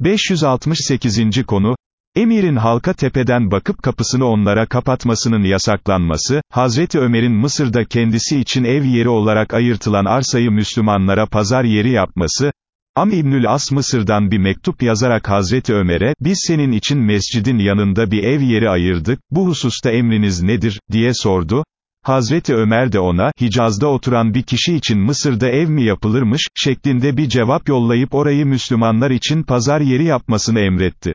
568. konu, Emirin halka tepeden bakıp kapısını onlara kapatmasının yasaklanması, Hazreti Ömer'in Mısır'da kendisi için ev yeri olarak ayırtılan arsayı Müslümanlara pazar yeri yapması, Am İbnül As Mısır'dan bir mektup yazarak Hazreti Ömer'e, biz senin için mescidin yanında bir ev yeri ayırdık, bu hususta emriniz nedir, diye sordu. Hazreti Ömer de ona, Hicaz'da oturan bir kişi için Mısır'da ev mi yapılırmış, şeklinde bir cevap yollayıp orayı Müslümanlar için pazar yeri yapmasını emretti.